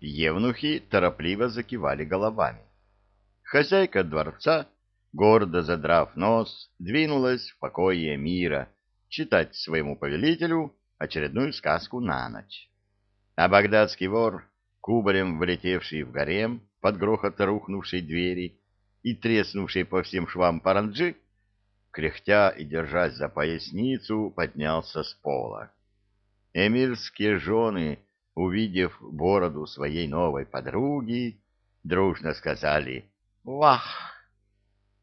Евнухи торопливо закивали головами. Хозяйка дворца, гордо задрав нос, двинулась в покое мира читать своему повелителю очередную сказку на ночь. А багдадский вор, кубарем влетевший в гарем под грохот рухнувшей двери и треснувшей по всем швам паранджи, кряхтя и держась за поясницу, поднялся с пола. Эмирские жены, увидев бороду своей новой подруги, дружно сказали «Вах!».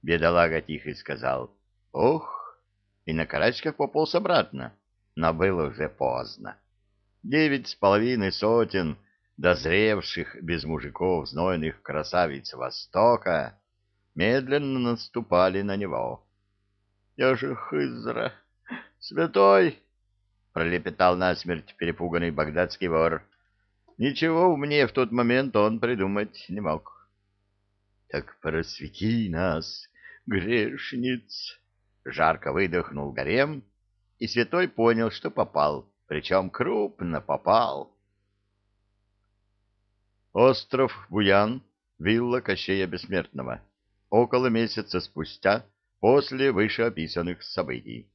Бедолага тихо сказал «Ох!» и на карачках пополз обратно, но было уже поздно. Девять с половиной сотен дозревших без мужиков знойных красавиц Востока медленно наступали на него. — Я же Хызра! Святой! — пролепетал насмерть перепуганный багдадский вор. Ничего умнее в тот момент он придумать не мог. — Так просвети нас, грешниц! — жарко выдохнул Гарем, и святой понял, что попал, причем крупно попал. Остров Буян, вилла Кощея Бессмертного. Около месяца спустя после вышеописанных событий.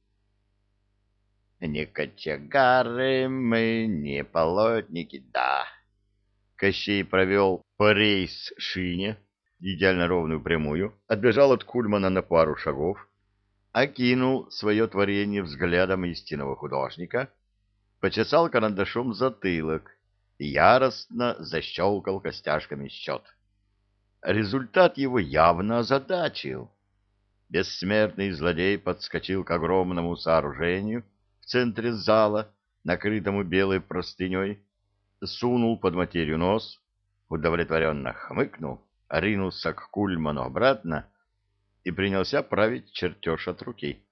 Не кочегары мы, не полотники, да. Кощей провел по рейс-шине, идеально ровную прямую, отбежал от Кульмана на пару шагов, окинул свое творение взглядом истинного художника, почесал карандашом затылок и яростно защелкал костяшками счет. Результат его явно озадачил. Бессмертный злодей подскочил к огромному сооружению, центре зала, накрытому белой простыней, сунул под материю нос, удовлетворенно хмыкнул, ринулся к Кульману обратно и принялся править чертеж от руки.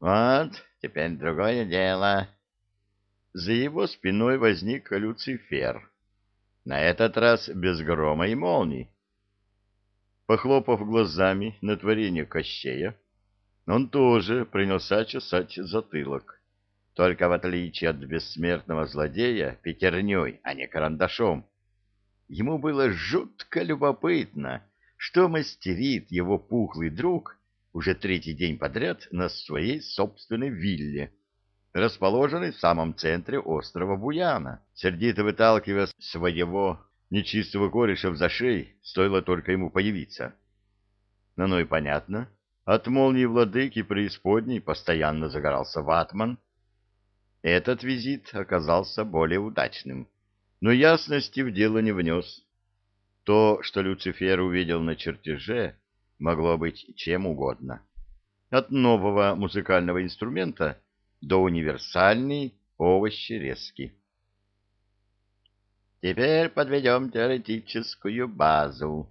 «Вот, теперь другое дело». За его спиной возник Люцифер, на этот раз без грома и молний. Похлопав глазами на творение Кощея, он тоже принялся чесать затылок только в отличие от бессмертного злодея, пятерней, а не карандашом. Ему было жутко любопытно, что мастерит его пухлый друг уже третий день подряд на своей собственной вилле, расположенной в самом центре острова Буяна, сердито выталкивая своего нечистого кореша в зашей, стоило только ему появиться. Но ну и понятно, от молнии владыки преисподней постоянно загорался ватман, этот визит оказался более удачным, но ясности в дело не внес. То, что Люцифер увидел на чертеже, могло быть чем угодно. От нового музыкального инструмента до универсальной овощерезки. Теперь подведем теоретическую базу.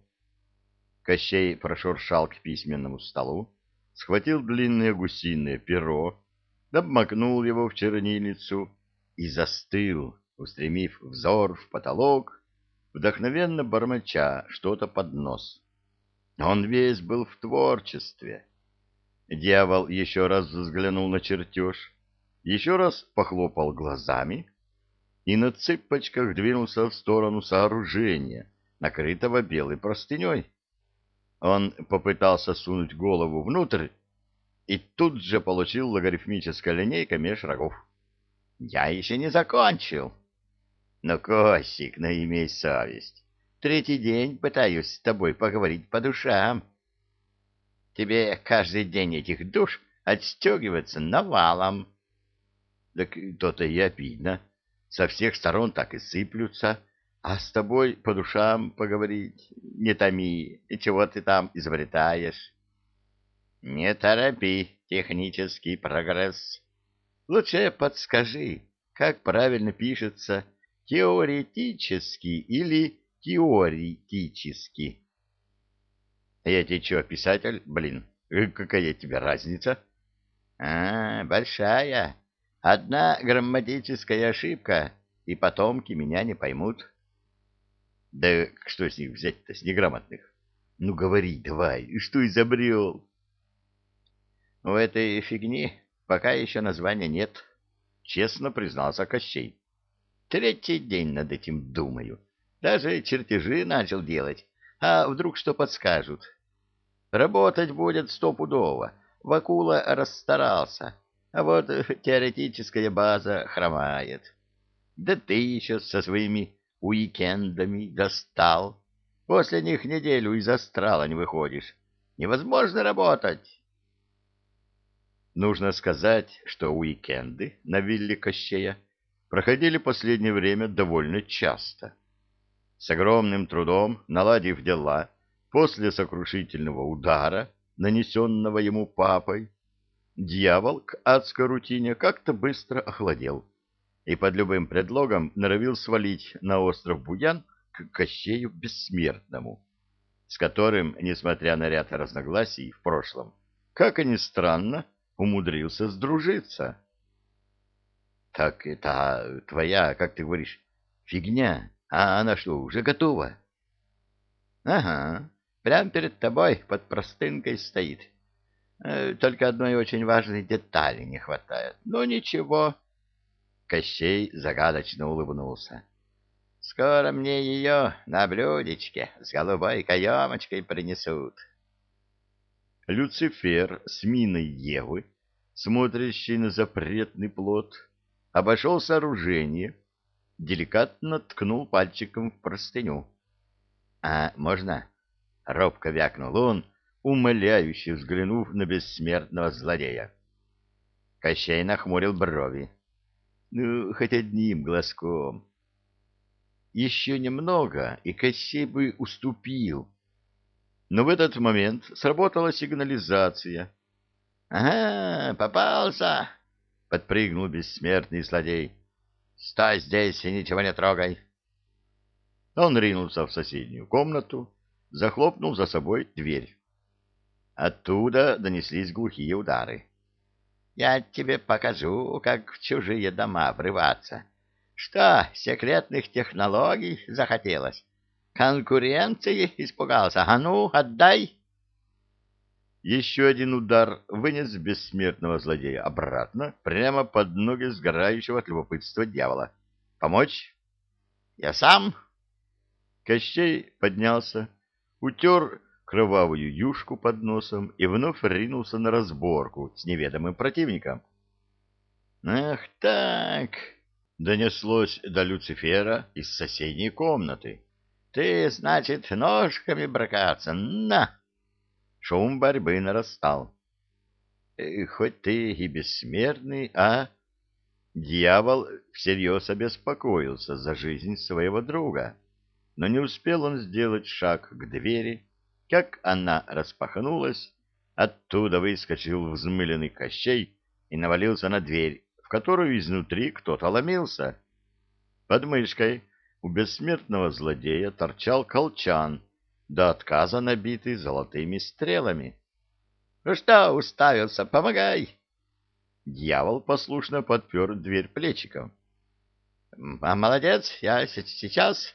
Кощей прошуршал к письменному столу, схватил длинное гусиное перо, обмакнул его в чернильницу и застыл, устремив взор в потолок, вдохновенно бормоча что-то под нос. Он весь был в творчестве. Дьявол еще раз взглянул на чертеж, еще раз похлопал глазами и на цыпочках двинулся в сторону сооружения, накрытого белой простыней. Он попытался сунуть голову внутрь, и тут же получил логарифмическая линейка меж рогов. Я еще не закончил. Ну, Косик, ну совесть. Третий день пытаюсь с тобой поговорить по душам. Тебе каждый день этих душ отстегиваться навалом. Так то-то и обидно. Со всех сторон так и сыплются. А с тобой по душам поговорить не томи. Чего ты там изобретаешь? Не торопи технический прогресс. Лучше подскажи, как правильно пишется теоретически или теоретически. Я тебе что, писатель? Блин, какая тебе разница? А, большая. Одна грамматическая ошибка, и потомки меня не поймут. Да что с них взять-то, с неграмотных? Ну, говори давай, что изобрел? У этой фигни пока еще названия нет, честно признался Кощей. Третий день над этим думаю. Даже чертежи начал делать. А вдруг что подскажут? Работать будет стопудово. Вакула расстарался. А вот теоретическая база хромает. Да ты еще со своими уикендами достал. После них неделю из астрала не выходишь. Невозможно работать. Нужно сказать, что уикенды на вилле Кощея проходили последнее время довольно часто. С огромным трудом наладив дела после сокрушительного удара, нанесенного ему папой, дьявол к адской рутине как-то быстро охладел и под любым предлогом норовил свалить на остров Буян к Кощею Бессмертному, с которым, несмотря на ряд разногласий в прошлом, как и ни странно, умудрился сдружиться. — Так это твоя, как ты говоришь, фигня, а она что, уже готова? — Ага, прямо перед тобой под простынкой стоит. Э, только одной очень важной детали не хватает. Ну, ничего. Кощей загадочно улыбнулся. Скоро мне ее на блюдечке с голубой каемочкой принесут. Люцифер с миной Евы, смотрящий на запретный плод, обошел сооружение, деликатно ткнул пальчиком в простыню. — А можно? — робко вякнул он, умоляюще взглянув на бессмертного злодея. Кощей нахмурил брови. — Ну, хоть одним глазком. Еще немного, и Кощей бы уступил, но в этот момент сработала сигнализация. — Ага, попался! — подпрыгнул бессмертный злодей. — Стой здесь и ничего не трогай! Он ринулся в соседнюю комнату, захлопнул за собой дверь. Оттуда донеслись глухие удары. — Я тебе покажу, как в чужие дома врываться. Что, секретных технологий захотелось? Конкуренции испугался. А ну, отдай! Еще один удар вынес бессмертного злодея обратно, прямо под ноги сгорающего от любопытства дьявола. «Помочь?» «Я сам!» Кощей поднялся, утер кровавую юшку под носом и вновь ринулся на разборку с неведомым противником. «Ах так!» — донеслось до Люцифера из соседней комнаты. Ты, значит, ножками бракаться? На! Шум борьбы нарастал. Э, хоть ты и бессмертный, а... Дьявол всерьез обеспокоился за жизнь своего друга, но не успел он сделать шаг к двери, как она распахнулась, оттуда выскочил взмыленный Кощей и навалился на дверь, в которую изнутри кто-то ломился. Под мышкой у бессмертного злодея торчал колчан, до отказа набитый золотыми стрелами. — Ну что, уставился, помогай! Дьявол послушно подпер дверь плечиком. — А молодец, я сейчас...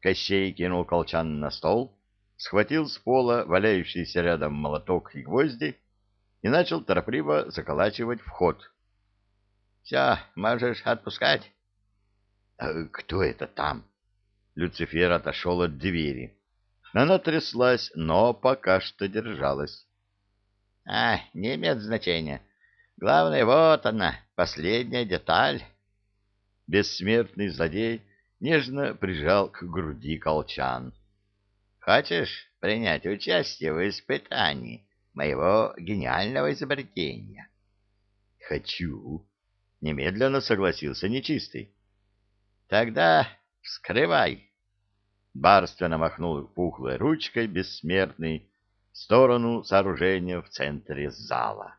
Кощей кинул колчан на стол, схватил с пола валяющийся рядом молоток и гвозди и начал торопливо заколачивать вход. — Все, можешь отпускать. «А «Кто это там?» Люцифер отошел от двери. Она тряслась, но пока что держалась. «А, не имеет значения. Главное, вот она, последняя деталь». Бессмертный злодей нежно прижал к груди колчан. «Хочешь принять участие в испытании моего гениального изобретения?» «Хочу», — немедленно согласился нечистый. Тогда вскрывай. Барственно махнул пухлой ручкой бессмертный в сторону сооружения в центре зала.